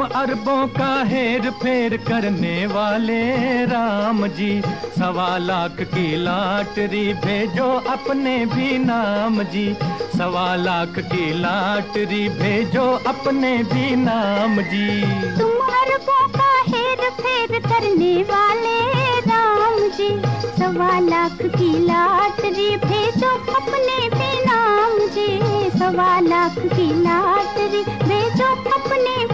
अरबों का हेर फेर करने वाले राम जी। सवा लाख की लाटरी भेजो अपने भी नाम जी। सवा लाख की लाटरी भेजो अपने भी नाम जी। तुम अरबों का हेर फेर करने वाले राम जी। सवा लाख की लाटरी भेजो अपने भी नाम जी। सवा लाख की लाटरी भेजो अपने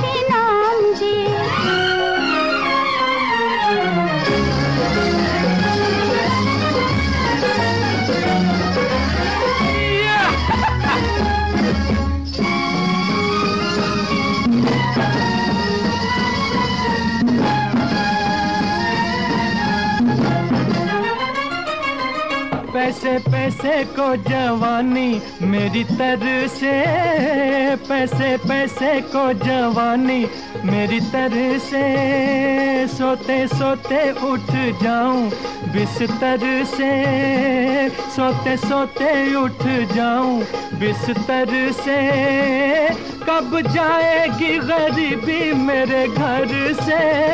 पैसे पैसे को जवानी, मेरी तर से। पैसे पैसे को जवानी, मेरी तर से। सोते सोते उठ जाऊँ, बिस्तर से। सोते सोते उठ जाऊँ, बिस्तर से। कब जाएगी गरीबी मेरे घर से?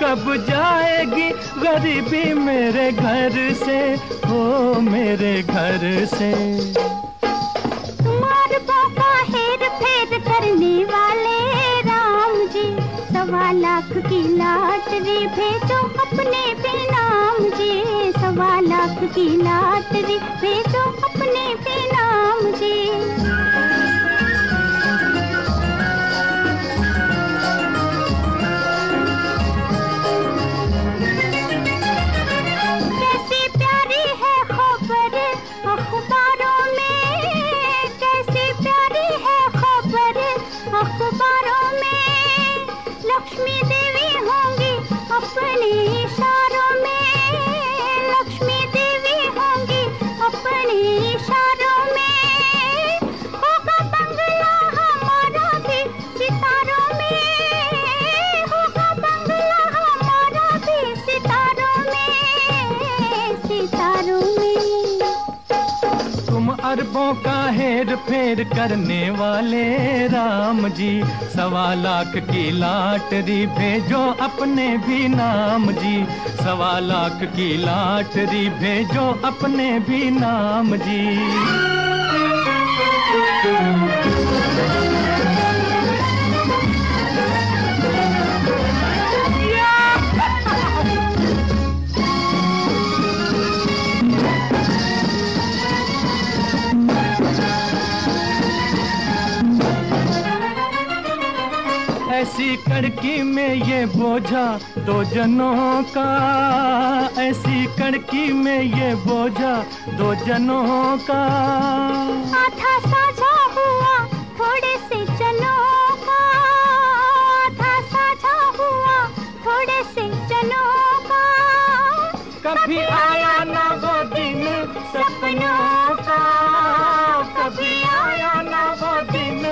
कब जाएगी गरीबी मेरे घर से? हो मेरे घर से। मार बाबा हेर फेर करने वाले राम जी। सवा लाख की लाटरी भेजो अपने पे नाम जी। सवा लाख की लाटरी भेजो अपने भी अरबों का हेर फेर करने वाले राम जी, सवा लाख की लाटरी भेजो अपने भी नाम जी। सवा लाख की लाटरी भेजो अपने भी नाम जी। ऐसी कड़की में ये बोझा दो जनों का। ऐसी कड़की में ये बोझा दो जनों का। आधा साझा हुआ थोड़े से जनों का। आधा साझा हुआ थोड़े से जनों का। कभी आया ना वो दिन सपनों का। कभी आया ना वो दिन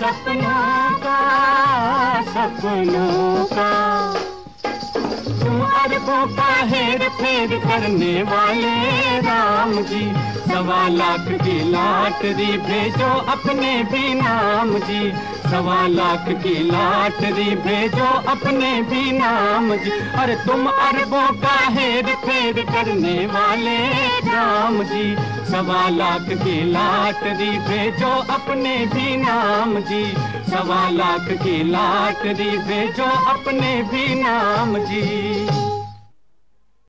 सपनों का सपनों का। तुम अरबों का हेर फेर करने वाले राम जी। सवा लाख की लाटरी भेजो अपने भी नाम जी। सवा लाख की लाटरी भेजो अपने भी नाम जी। अरे तुम अरबों का हेर फेर करने वाले राम जी। सवा लाख की लाटरी भेजो अपने भी नाम जी। सवा लाख की लाटरी भेजो अपने भी नाम जी।